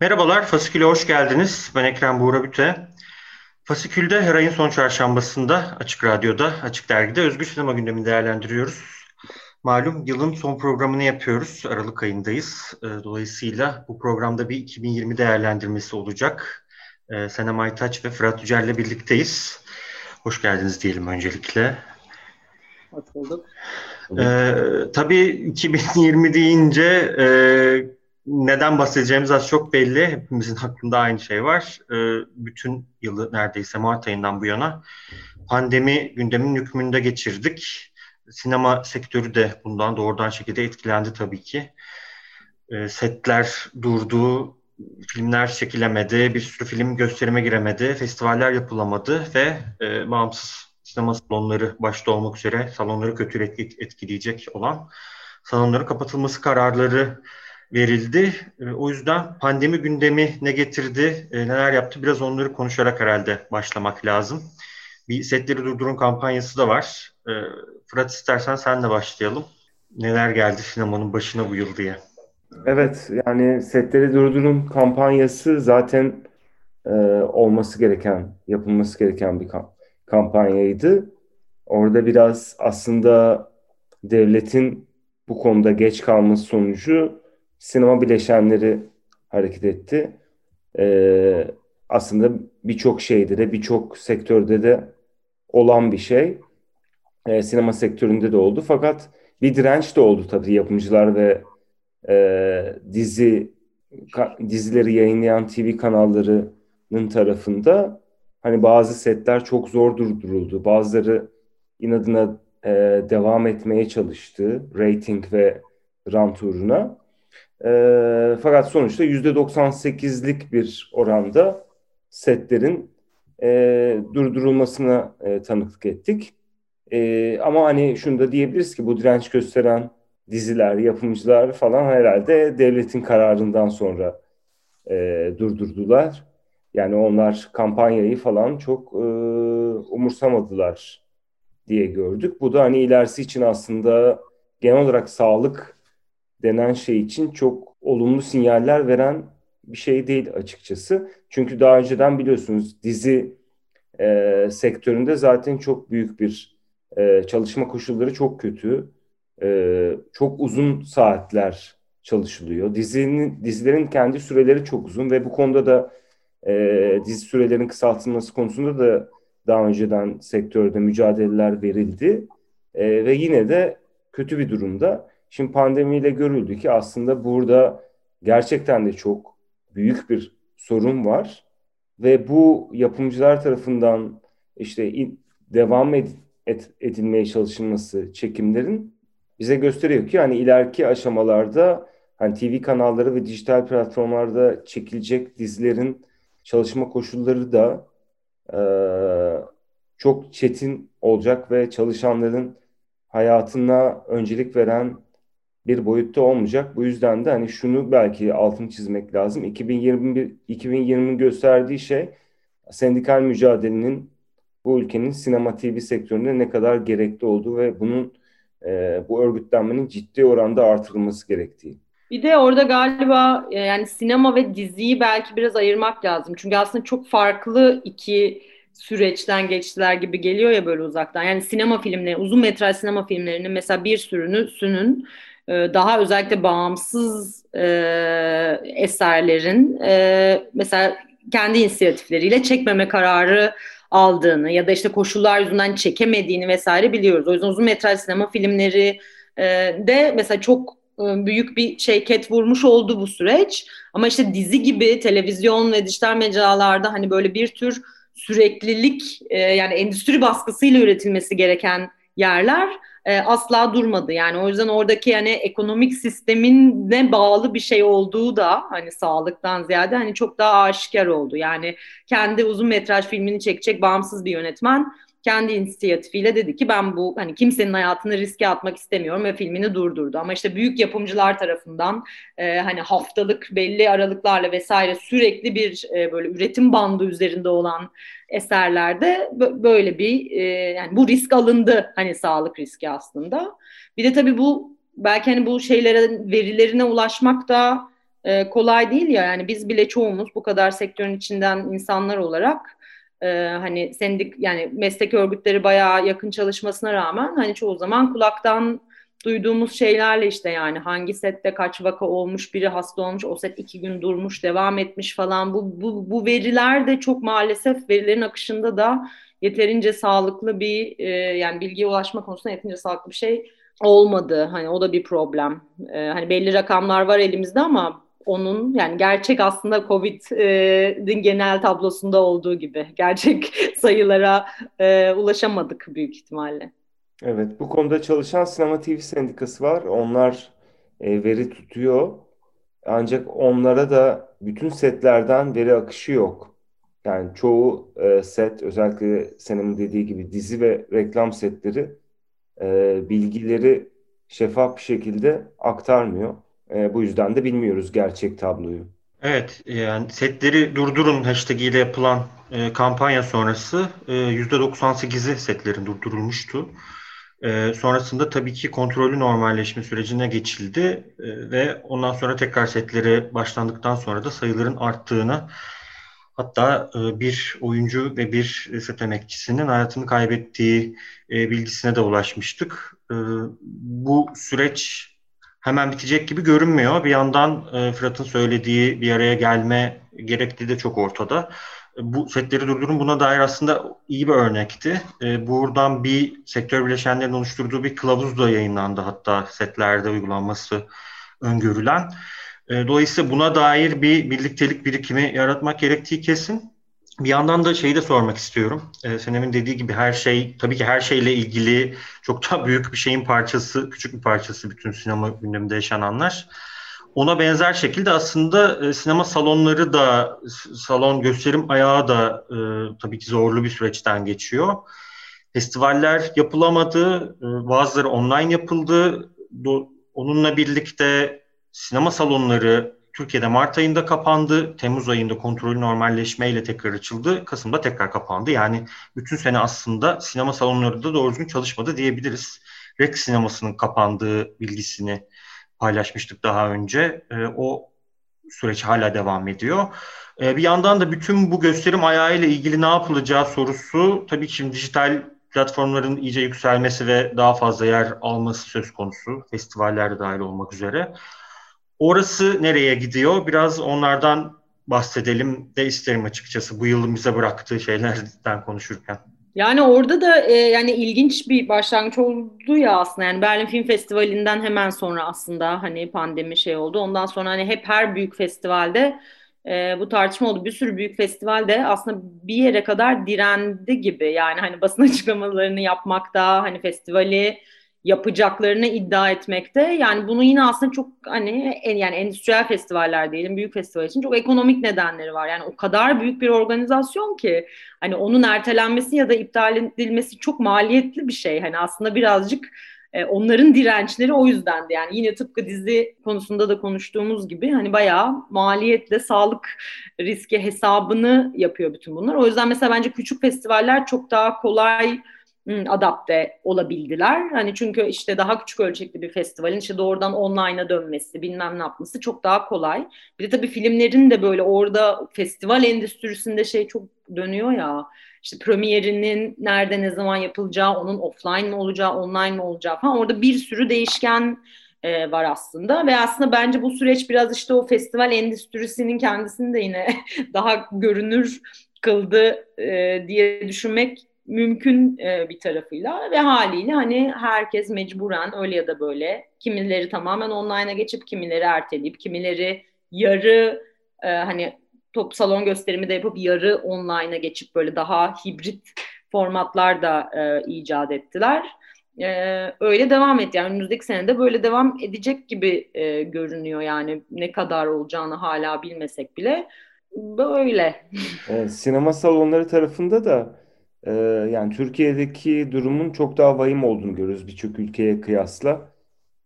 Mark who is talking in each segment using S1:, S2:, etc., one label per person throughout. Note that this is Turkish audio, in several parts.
S1: Merhabalar, Fasikül'e hoş geldiniz. Ben Ekrem Buğra Büte. Fasikül'de her ayın son çarşambasında Açık Radyo'da, Açık Dergi'de Özgür Sinema gündemini değerlendiriyoruz. Malum yılın son programını yapıyoruz. Aralık ayındayız. Ee, dolayısıyla bu programda bir 2020 değerlendirmesi olacak. Ee, Senem Aytaç ve Fırat Yücel'le birlikteyiz. Hoş geldiniz diyelim öncelikle.
S2: Hoş bulduk.
S1: Ee, tabii 2020 deyince e, neden bahsedeceğimiz az çok belli. Hepimizin hakkında aynı şey var. Ee, bütün yılı neredeyse Mart ayından bu yana pandemi gündemin hükmünde geçirdik. Sinema sektörü de bundan doğrudan şekilde etkilendi tabii ki. Ee, setler durdu, filmler çekilemedi, bir sürü film gösterime giremedi, festivaller yapılamadı ve e, bağımsız sinema salonları başta olmak üzere salonları kötü etkileyecek olan salonların kapatılması kararları verildi. E, o yüzden pandemi gündemi ne getirdi, e, neler yaptı biraz onları konuşarak herhalde başlamak lazım. Bir setleri durdurun kampanyası da var. E, Fırat istersen senle başlayalım. Neler geldi sinemanın başına bu yıl diye.
S3: Evet yani setleri durdurun kampanyası zaten e, olması gereken, yapılması gereken bir kampanyaydı. Orada biraz aslında devletin bu konuda geç kalması sonucu sinema bileşenleri hareket etti. Ee, aslında birçok şeyde de birçok sektörde de olan bir şey. Ee, sinema sektöründe de oldu. Fakat bir direnç de oldu tabii yapımcılar ve e, dizi ka, dizileri yayınlayan TV kanallarının tarafında hani bazı setler çok zor durduruldu. Bazıları inadına e, devam etmeye çalıştı rating ve rant uğruna. E, fakat sonuçta %98'lik bir oranda setlerin e, durdurulmasına e, tanıklık ettik. E, ama hani şunu da diyebiliriz ki bu direnç gösteren diziler, yapımcılar falan herhalde devletin kararından sonra e, durdurdular. Yani onlar kampanyayı falan çok e, umursamadılar diye gördük. Bu da hani ilerisi için aslında genel olarak sağlık denen şey için çok olumlu sinyaller veren bir şey değil açıkçası. Çünkü daha önceden biliyorsunuz dizi e, sektöründe zaten çok büyük bir e, çalışma koşulları çok kötü. E, çok uzun saatler çalışılıyor. Dizinin dizilerin kendi süreleri çok uzun ve bu konuda da e, dizi sürelerinin kısaltılması konusunda da daha önceden sektörde mücadeleler verildi. E, ve yine de kötü bir durumda. Şimdi pandemiyle görüldü ki aslında burada gerçekten de çok büyük bir sorun var. Ve bu yapımcılar tarafından işte devam ed et, edilmeye çalışılması çekimlerin bize gösteriyor ki hani ileriki aşamalarda hani TV kanalları ve dijital platformlarda çekilecek dizilerin çalışma koşulları da e, çok çetin olacak ve çalışanların hayatına öncelik veren bir boyutta olmayacak. Bu yüzden de hani şunu belki altını çizmek lazım. 2021 2020 gösterdiği şey sendikal mücadelenin bu ülkenin sinema TV sektöründe ne kadar gerekli olduğu ve bunun e, bu örgütlenmenin ciddi oranda artırılması gerektiği.
S2: Bir de orada galiba e, yani sinema ve diziyi belki biraz ayırmak lazım. Çünkü aslında çok farklı iki süreçten geçtiler gibi geliyor ya böyle uzaktan. Yani sinema filmleri, uzun metraj sinema filmlerinin mesela bir sürünü sünün daha özellikle bağımsız e, eserlerin e, mesela kendi inisiyatifleriyle çekmeme kararı aldığını ya da işte koşullar yüzünden çekemediğini vesaire biliyoruz. O yüzden uzun metraj sinema filmleri e, de mesela çok e, büyük bir şey ket vurmuş oldu bu süreç. Ama işte dizi gibi televizyon ve dijital mecralarda hani böyle bir tür süreklilik e, yani endüstri baskısıyla üretilmesi gereken yerler e, asla durmadı. Yani o yüzden oradaki hani ekonomik sistemin bağlı bir şey olduğu da hani sağlıktan ziyade hani çok daha aşikar oldu. Yani kendi uzun metraj filmini çekecek bağımsız bir yönetmen kendi inisiyatifiyle dedi ki ben bu hani kimsenin hayatını riske atmak istemiyorum ve filmini durdurdu. Ama işte büyük yapımcılar tarafından e, hani haftalık belli aralıklarla vesaire sürekli bir e, böyle üretim bandı üzerinde olan eserlerde böyle bir e, yani bu risk alındı hani sağlık riski aslında. Bir de tabii bu belki hani bu şeylere verilerine ulaşmak da e, kolay değil ya yani biz bile çoğumuz bu kadar sektörün içinden insanlar olarak e, hani sendik yani meslek örgütleri bayağı yakın çalışmasına rağmen hani çoğu zaman kulaktan duyduğumuz şeylerle işte yani hangi sette kaç vaka olmuş, biri hasta olmuş, o set iki gün durmuş, devam etmiş falan. Bu, bu, bu veriler de çok maalesef verilerin akışında da yeterince sağlıklı bir e, yani bilgiye ulaşma konusunda yeterince sağlıklı bir şey olmadı. Hani o da bir problem. E, hani belli rakamlar var elimizde ama onun yani gerçek aslında Covid'in genel tablosunda olduğu gibi gerçek sayılara e, ulaşamadık büyük ihtimalle.
S3: Evet, bu konuda çalışan Sinema TV Sendikası var. Onlar e, veri tutuyor. Ancak onlara da bütün setlerden veri akışı yok. Yani çoğu e, set, özellikle senin dediği gibi dizi ve reklam setleri e, bilgileri şeffaf bir şekilde aktarmıyor. E, bu yüzden de bilmiyoruz gerçek tabloyu.
S1: Evet, yani setleri durdurun hashtag ile yapılan e, kampanya sonrası e, %98'i setlerin durdurulmuştu. E, sonrasında tabii ki kontrollü normalleşme sürecine geçildi e, ve ondan sonra tekrar setleri başlandıktan sonra da sayıların arttığını hatta e, bir oyuncu ve bir set emekçisinin hayatını kaybettiği e, bilgisine de ulaşmıştık. E, bu süreç hemen bitecek gibi görünmüyor. Bir yandan e, Fırat'ın söylediği bir araya gelme gerektiği de çok ortada. Bu setleri durdurun buna dair aslında iyi bir örnekti. E, buradan bir sektör bileşenlerin oluşturduğu bir kılavuz da yayınlandı hatta setlerde uygulanması öngörülen. E, dolayısıyla buna dair bir birliktelik birikimi yaratmak gerektiği kesin. Bir yandan da şeyi de sormak istiyorum. Ee, Senem'in dediği gibi her şey, tabii ki her şeyle ilgili çok daha büyük bir şeyin parçası, küçük bir parçası bütün sinema gündeminde yaşananlar. Ona benzer şekilde aslında e, sinema salonları da, salon gösterim ayağı da e, tabii ki zorlu bir süreçten geçiyor. Festivaller yapılamadı, e, bazıları online yapıldı. Do, onunla birlikte sinema salonları Türkiye'de Mart ayında kapandı. Temmuz ayında kontrolü normalleşmeyle tekrar açıldı. Kasım'da tekrar kapandı. Yani bütün sene aslında sinema salonları da doğru düzgün çalışmadı diyebiliriz. Rex sinemasının kapandığı bilgisini paylaşmıştık daha önce. E, o süreç hala devam ediyor. E, bir yandan da bütün bu gösterim ayağıyla ilgili ne yapılacağı sorusu tabii ki şimdi dijital platformların iyice yükselmesi ve daha fazla yer alması söz konusu. Festivallerde dahil olmak üzere. Orası nereye gidiyor? Biraz onlardan bahsedelim de isterim açıkçası bu yılın bize bıraktığı şeylerden konuşurken.
S2: Yani orada da e, yani ilginç bir başlangıç oldu ya aslında yani Berlin Film Festivali'nden hemen sonra aslında hani pandemi şey oldu. Ondan sonra hani hep her büyük festivalde e, bu tartışma oldu. Bir sürü büyük festivalde aslında bir yere kadar direndi gibi. Yani hani basın açıklamalarını yapmakta, hani festivali yapacaklarını iddia etmekte. Yani bunu yine aslında çok hani en, yani endüstriyel festivaller diyelim büyük festival için çok ekonomik nedenleri var. Yani o kadar büyük bir organizasyon ki hani onun ertelenmesi ya da iptal edilmesi çok maliyetli bir şey. Hani aslında birazcık e, onların dirençleri o yüzdendi. Yani yine tıpkı dizi konusunda da konuştuğumuz gibi hani bayağı maliyetle sağlık riski hesabını yapıyor bütün bunlar. O yüzden mesela bence küçük festivaller çok daha kolay adapte olabildiler. Hani çünkü işte daha küçük ölçekli bir festivalin işte doğrudan online'a dönmesi, bilmem ne yapması çok daha kolay. Bir de tabii filmlerin de böyle orada festival endüstrisinde şey çok dönüyor ya. İşte premierinin nerede ne zaman yapılacağı, onun offline mi olacağı, online mi olacağı falan. Orada bir sürü değişken e, var aslında ve aslında bence bu süreç biraz işte o festival endüstrisinin kendisini de yine daha görünür kıldı e, diye düşünmek mümkün e, bir tarafıyla ve haliyle hani herkes mecburen öyle ya da böyle kimileri tamamen online'a geçip kimileri erteleyip kimileri yarı e, hani top salon gösterimi de yapıp yarı online'a geçip böyle daha hibrit formatlar da e, icat ettiler. e, öyle devam et. Yani önümüzdeki senede böyle devam edecek gibi e, görünüyor yani ne kadar olacağını hala bilmesek bile. Böyle.
S3: E, sinema salonları tarafında da e, yani Türkiye'deki durumun çok daha vahim olduğunu görüyoruz birçok ülkeye kıyasla.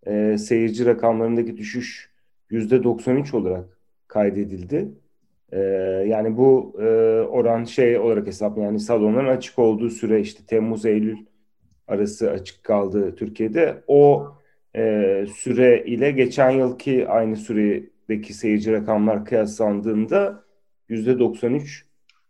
S3: E, seyirci rakamlarındaki düşüş %93 olarak kaydedildi. E, yani bu e, oran şey olarak hesap yani salonların açık olduğu süre işte Temmuz-Eylül arası açık kaldı Türkiye'de. O e, süre ile geçen yılki aynı süredeki seyirci rakamlar kıyaslandığında %93'lük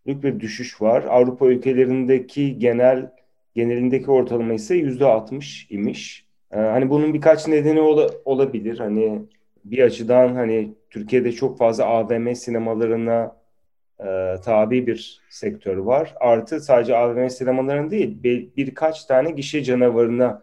S3: bir düşüş var. Avrupa ülkelerindeki genel genelindeki ortalama ise %60 imiş. Ee, hani bunun birkaç nedeni ola, olabilir. Hani bir açıdan hani Türkiye'de çok fazla AVM sinemalarına e, tabi bir sektör var. Artı sadece AVM sinemaların değil bir, birkaç tane gişe canavarına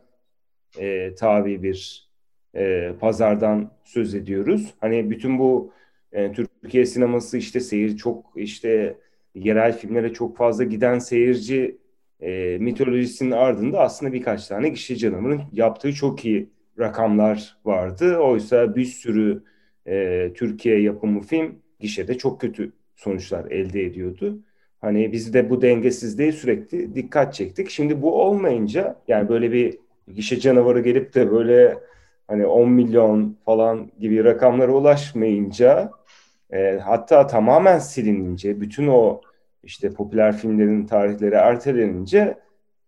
S3: e, tabi bir e, pazardan söz ediyoruz. Hani bütün bu e, Türkiye sineması işte seyir çok işte yerel filmlere çok fazla giden seyirci e, mitolojisinin ardında aslında birkaç tane kişi canavarın yaptığı çok iyi rakamlar vardı. Oysa bir sürü e, Türkiye yapımı film gişede çok kötü sonuçlar elde ediyordu. Hani biz de bu dengesizliğe sürekli dikkat çektik. Şimdi bu olmayınca yani böyle bir gişe canavarı gelip de böyle hani 10 milyon falan gibi rakamlara ulaşmayınca e, hatta tamamen silinince bütün o işte popüler filmlerin tarihleri ertelenince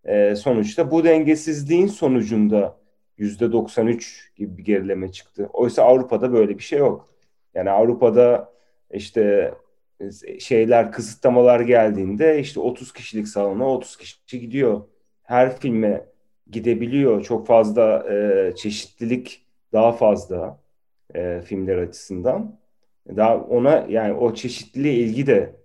S3: e, sonuçta bu dengesizliğin sonucunda yüzde 93 gibi bir gerileme çıktı. Oysa Avrupa'da böyle bir şey yok. Yani Avrupa'da işte şeyler kısıtlamalar geldiğinde işte 30 kişilik salona 30 kişi gidiyor. Her filme gidebiliyor. Çok fazla e, çeşitlilik daha fazla e, filmler açısından. Daha ona yani o çeşitliliğe ilgi de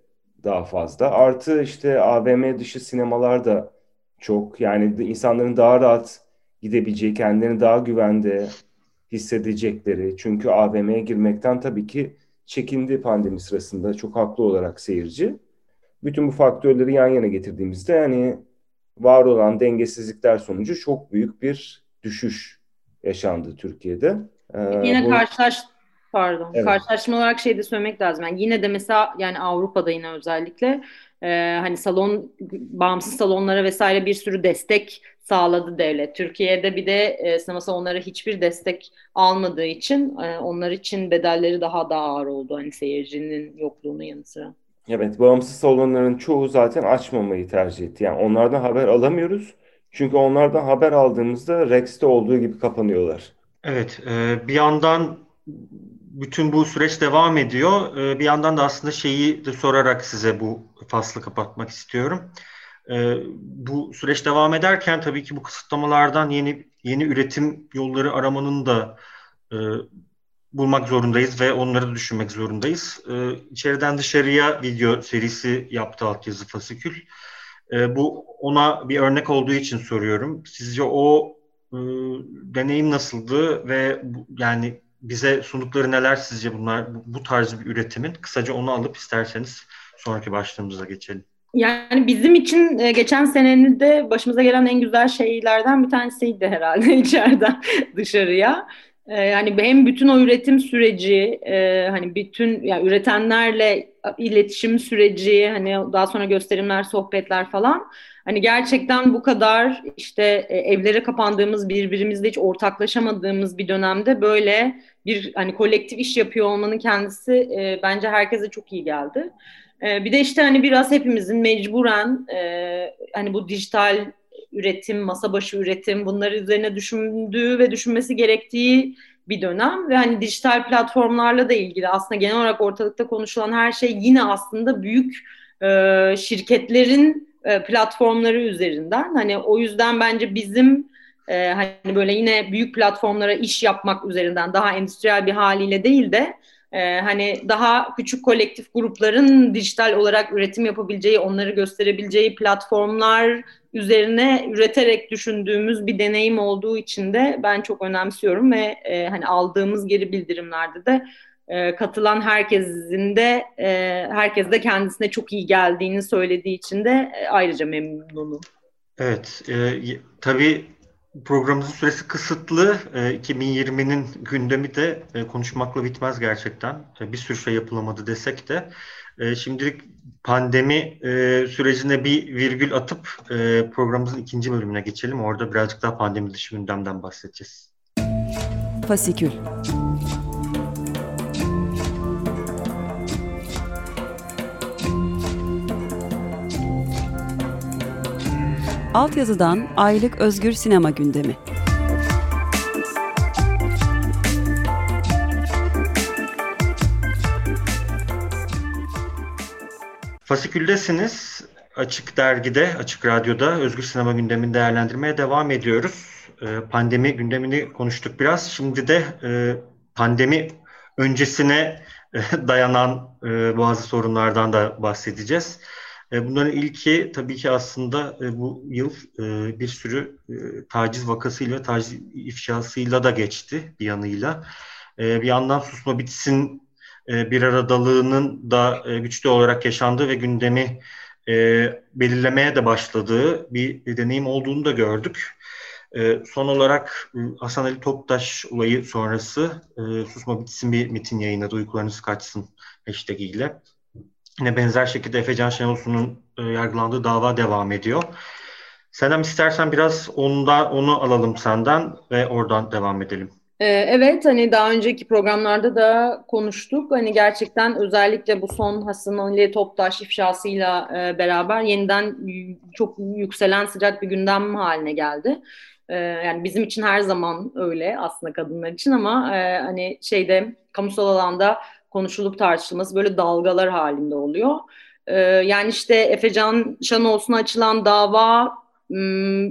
S3: daha fazla. Artı işte AVM dışı sinemalar da çok yani insanların daha rahat gidebileceği, kendilerini daha güvende hissedecekleri. Çünkü AVM'ye girmekten tabii ki çekindi pandemi sırasında çok haklı olarak seyirci. Bütün bu faktörleri yan yana getirdiğimizde yani var olan dengesizlikler sonucu çok büyük bir düşüş yaşandı Türkiye'de.
S2: Ee, Yine bu... karşılaş Pardon. Evet. Karşılaşma olarak şey de söylemek lazım. Yani yine de mesela yani Avrupa'da yine özellikle e, hani salon bağımsız salonlara vesaire bir sürü destek sağladı devlet. Türkiye'de bir de e, sinema salonları hiçbir destek almadığı için e, onlar için bedelleri daha da ağır oldu. Hani seyircinin yokluğunun yanı sıra.
S3: Evet, bağımsız salonların çoğu zaten açmamayı tercih etti. Yani onlardan haber alamıyoruz. Çünkü onlardan haber aldığımızda Rex'te olduğu gibi kapanıyorlar.
S1: Evet, e, bir yandan bütün bu süreç devam ediyor. Ee, bir yandan da aslında şeyi de sorarak size bu faslı kapatmak istiyorum. Ee, bu süreç devam ederken tabii ki bu kısıtlamalardan yeni yeni üretim yolları aramanın da e, bulmak zorundayız ve onları düşünmek zorundayız. Ee, içeriden dışarıya video serisi yaptı Altyazı Fasikül. Bu ona bir örnek olduğu için soruyorum. Sizce o e, deneyim nasıldı ve yani bize sundukları neler sizce bunlar bu tarz bir üretimin? Kısaca onu alıp isterseniz sonraki başlığımıza geçelim.
S2: Yani bizim için e, geçen senenin de başımıza gelen en güzel şeylerden bir tanesiydi herhalde içeriden dışarıya. E, yani hem bütün o üretim süreci, e, hani bütün yani üretenlerle iletişim süreci, hani daha sonra gösterimler, sohbetler falan. Hani gerçekten bu kadar işte evlere kapandığımız, birbirimizle hiç ortaklaşamadığımız bir dönemde böyle bir hani kolektif iş yapıyor olmanın kendisi e, bence herkese çok iyi geldi. E, bir de işte hani biraz hepimizin mecburen e, hani bu dijital üretim, masa başı üretim bunlar üzerine düşündüğü ve düşünmesi gerektiği bir dönem ve hani dijital platformlarla da ilgili aslında genel olarak ortalıkta konuşulan her şey yine aslında büyük e, şirketlerin e, platformları üzerinden. Hani o yüzden bence bizim e, hani böyle yine büyük platformlara iş yapmak üzerinden daha endüstriyel bir haliyle değil de e, hani daha küçük kolektif grupların dijital olarak üretim yapabileceği, onları gösterebileceği platformlar üzerine üreterek düşündüğümüz bir deneyim olduğu için de ben çok önemsiyorum ve e, hani aldığımız geri bildirimlerde de e, katılan herkesin de e, herkes de kendisine çok iyi geldiğini söylediği için de e, ayrıca memnunum.
S1: Evet, e, tabii programımızın süresi kısıtlı. 2020'nin gündemi de konuşmakla bitmez gerçekten. Bir sürü şey yapılamadı desek de. Şimdilik pandemi sürecine bir virgül atıp programımızın ikinci bölümüne geçelim. Orada birazcık daha pandemi dışı gündemden bahsedeceğiz.
S4: Fasikül Altyazıdan Aylık Özgür Sinema Gündemi
S1: Fasiküldesiniz. Açık Dergi'de, Açık Radyo'da Özgür Sinema gündemini değerlendirmeye devam ediyoruz. Ee, pandemi gündemini konuştuk biraz. Şimdi de e, pandemi öncesine e, dayanan e, bazı sorunlardan da bahsedeceğiz. Bunların ilki tabii ki aslında bu yıl bir sürü taciz vakasıyla, taciz ifşasıyla da geçti bir yanıyla. Bir yandan susma bitsin bir aradalığının da güçlü olarak yaşandığı ve gündemi belirlemeye de başladığı bir deneyim olduğunu da gördük. son olarak Hasan Ali Toptaş olayı sonrası Susma Bitsin bir mitin yayınladı. Uykularınız kaçsın hashtag ile. Yine benzer şekilde Efecan Şenolsun'un e, yargılandığı dava devam ediyor. Senem istersen biraz ondan onu alalım senden ve oradan devam edelim.
S2: Ee, evet hani daha önceki programlarda da konuştuk. Hani gerçekten özellikle bu son Hasan Ali Toptaş ifşasıyla e, beraber yeniden çok yükselen sıcak bir gündem haline geldi. E, yani bizim için her zaman öyle aslında kadınlar için ama e, hani şeyde kamusal alanda konuşulup tartışılması böyle dalgalar halinde oluyor. E, yani işte Efecan Şanolsun'a açılan dava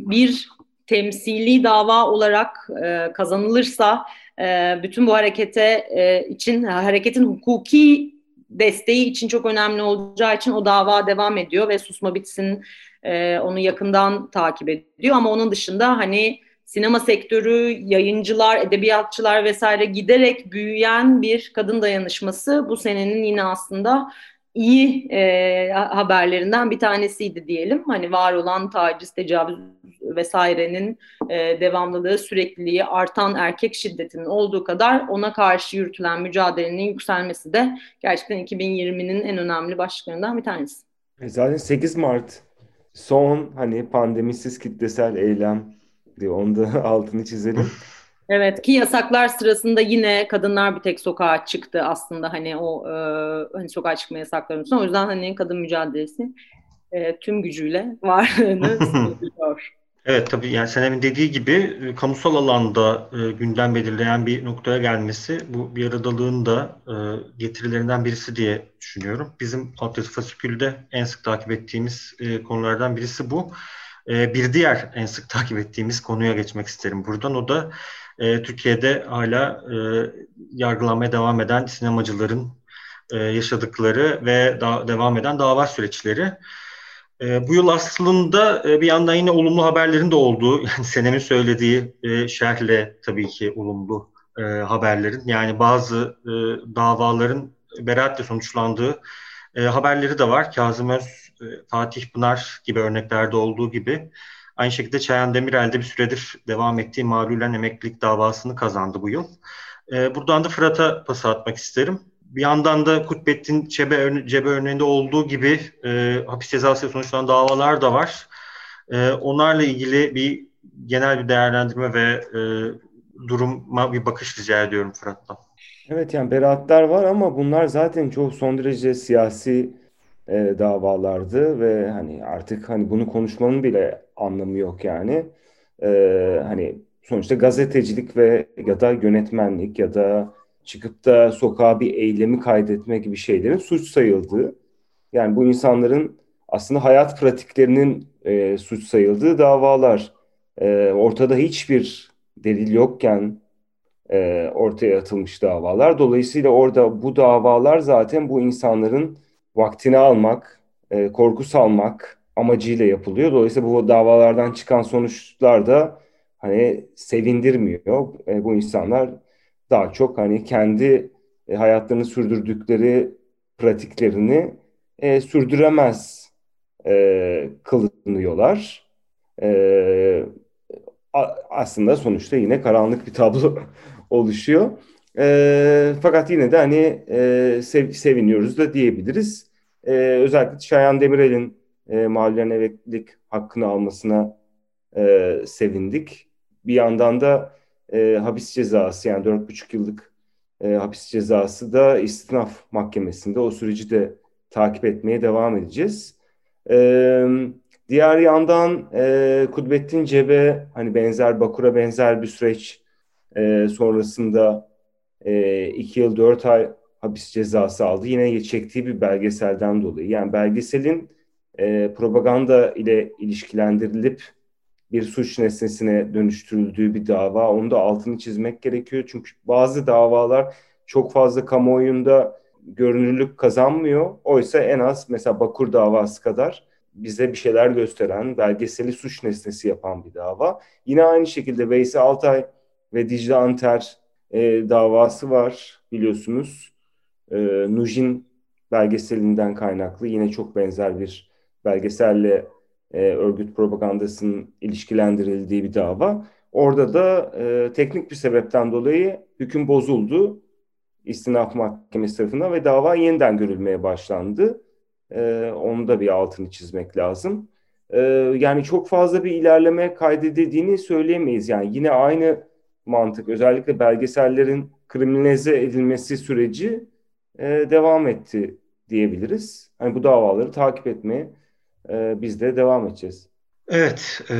S2: bir temsili dava olarak e, kazanılırsa e, bütün bu harekete e, için hareketin hukuki desteği için çok önemli olacağı için o dava devam ediyor ve susma bitsin e, onu yakından takip ediyor ama onun dışında hani sinema sektörü, yayıncılar, edebiyatçılar vesaire giderek büyüyen bir kadın dayanışması bu senenin yine aslında iyi e, haberlerinden bir tanesiydi diyelim. Hani var olan taciz, tecavüz vesairenin e, devamlılığı, sürekliliği, artan erkek şiddetinin olduğu kadar ona karşı yürütülen mücadelenin yükselmesi de gerçekten 2020'nin en önemli başlıklarından bir tanesi.
S3: E, zaten 8 Mart son hani pandemisiz kitlesel eylem diye onu da altını çizelim.
S2: Evet ki yasaklar sırasında yine kadınlar bir tek sokağa çıktı aslında hani o e, hani sokağa çıkma yasaklarının sonra. O yüzden hani kadın mücadelesi e, tüm gücüyle varlığını sürdürüyor.
S1: Evet tabii yani Senem'in dediği gibi e, kamusal alanda e, gündem belirleyen bir noktaya gelmesi bu bir aradalığın da e, getirilerinden birisi diye düşünüyorum. Bizim Altyazı Fasikül'de en sık takip ettiğimiz e, konulardan birisi bu. E, bir diğer en sık takip ettiğimiz konuya geçmek isterim buradan. O da e, Türkiye'de hala e, yargılanmaya devam eden sinemacıların e, yaşadıkları ve devam eden dava süreçleri. E, bu yıl aslında bir yandan yine olumlu haberlerin de olduğu, yani Senem'in söylediği e, şerhle tabii ki olumlu haberlerin, yani bazı davaların beraatle sonuçlandığı haberleri de var. Kazım Öz, Fatih Pınar gibi örneklerde olduğu gibi. Aynı şekilde Çayan Demirel de bir süredir devam ettiği mağlulen emeklilik davasını kazandı bu yıl. E, buradan da Fırat'a pas atmak isterim. Bir yandan da Kutbettin Çebe, Cebe örneğinde olduğu gibi e, hapis cezası sonuçlanan davalar da var. E, onlarla ilgili bir genel bir değerlendirme ve e, duruma bir bakış rica ediyorum Fırat'tan.
S3: Evet yani beraatler var ama bunlar zaten çok son derece siyasi e, davalardı ve hani artık hani bunu konuşmanın bile anlamı yok yani. E, hani sonuçta gazetecilik ve ya da yönetmenlik ya da çıkıp da sokağa bir eylemi kaydetme gibi şeylerin suç sayıldığı. Yani bu insanların aslında hayat pratiklerinin e, suç sayıldığı davalar. E, ortada hiçbir delil yokken e, ortaya atılmış davalar. Dolayısıyla orada bu davalar zaten bu insanların vaktini almak, e, korku salmak amacıyla yapılıyor. Dolayısıyla bu davalardan çıkan sonuçlar da hani sevindirmiyor. E, bu insanlar daha çok hani kendi e, hayatlarını sürdürdükleri pratiklerini e, sürdüremez e, kılınıyorlar. E, aslında sonuçta yine karanlık bir tablo oluşuyor. E, fakat yine de hani e, sev, seviniyoruz da diyebiliriz. E, özellikle Şayan Demirel'in e, mahallen emeklilik hakkını almasına e, sevindik. Bir yandan da e, hapis cezası yani 4,5 yıllık e, hapis cezası da istinaf mahkemesinde o süreci de takip etmeye devam edeceğiz. E, diğer yandan e, Kudbettin Cebe hani benzer Bakur'a benzer bir süreç e, sonrasında e, iki yıl dört ay hapis cezası aldı. Yine çektiği bir belgeselden dolayı. Yani belgeselin e, propaganda ile ilişkilendirilip bir suç nesnesine dönüştürüldüğü bir dava. Onu da altını çizmek gerekiyor. Çünkü bazı davalar çok fazla kamuoyunda görünürlük kazanmıyor. Oysa en az mesela Bakur davası kadar bize bir şeyler gösteren, belgeseli suç nesnesi yapan bir dava. Yine aynı şekilde Veysel Altay ve Dicle Anter e, davası var biliyorsunuz. E, Nujin belgeselinden kaynaklı yine çok benzer bir belgeselle e, örgüt propagandasının ilişkilendirildiği bir dava. Orada da e, teknik bir sebepten dolayı hüküm bozuldu istinaf mahkemesi tarafından ve dava yeniden görülmeye başlandı. E, onu da bir altını çizmek lazım. E, yani çok fazla bir ilerleme kaydedildiğini söyleyemeyiz. Yani yine aynı mantık özellikle belgesellerin kriminalize edilmesi süreci e, devam etti diyebiliriz. Hani bu davaları takip etmeye e, biz de devam edeceğiz.
S1: Evet, e,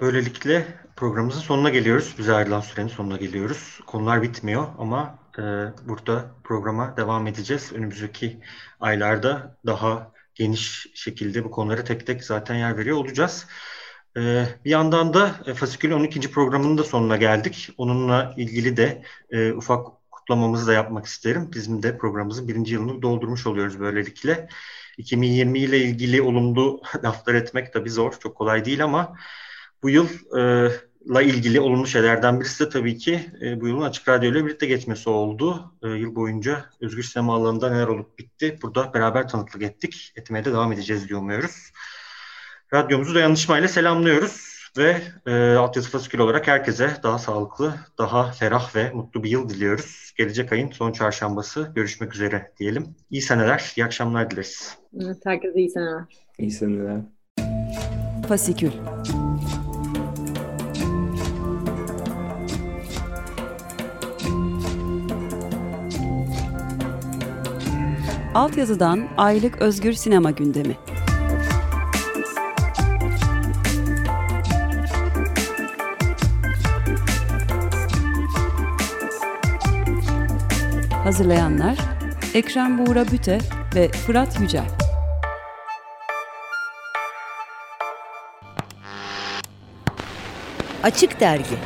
S1: böylelikle programımızın sonuna geliyoruz. Bize ayrılan sürenin sonuna geliyoruz. Konular bitmiyor ama e, burada programa devam edeceğiz. Önümüzdeki aylarda daha geniş şekilde bu konulara tek tek zaten yer veriyor olacağız. Ee, bir yandan da e, Fasikül 12. programının da sonuna geldik. Onunla ilgili de e, ufak kutlamamızı da yapmak isterim. Bizim de programımızın birinci yılını doldurmuş oluyoruz böylelikle. 2020 ile ilgili olumlu laflar etmek tabii zor, çok kolay değil ama bu yılla e, ilgili olumlu şeylerden birisi de tabii ki bu yılın Açık Radyo ile birlikte geçmesi oldu. Yıl boyunca özgür sinema alanında neler olup bitti burada beraber tanıklık ettik. Etmeye de devam edeceğiz diye umuyoruz. Radyomuzu dayanışmayla selamlıyoruz ve e, Altyazı Fasikül olarak herkese daha sağlıklı, daha ferah ve mutlu bir yıl diliyoruz. Gelecek ayın son çarşambası görüşmek üzere diyelim. İyi seneler, iyi akşamlar dileriz.
S2: Evet, herkese iyi seneler.
S3: İyi seneler.
S4: Fasikül Altyazıdan aylık özgür sinema gündemi. Hazırlayanlar Ekrem Buğra Büte ve Fırat Yücel.
S5: Açık Dergi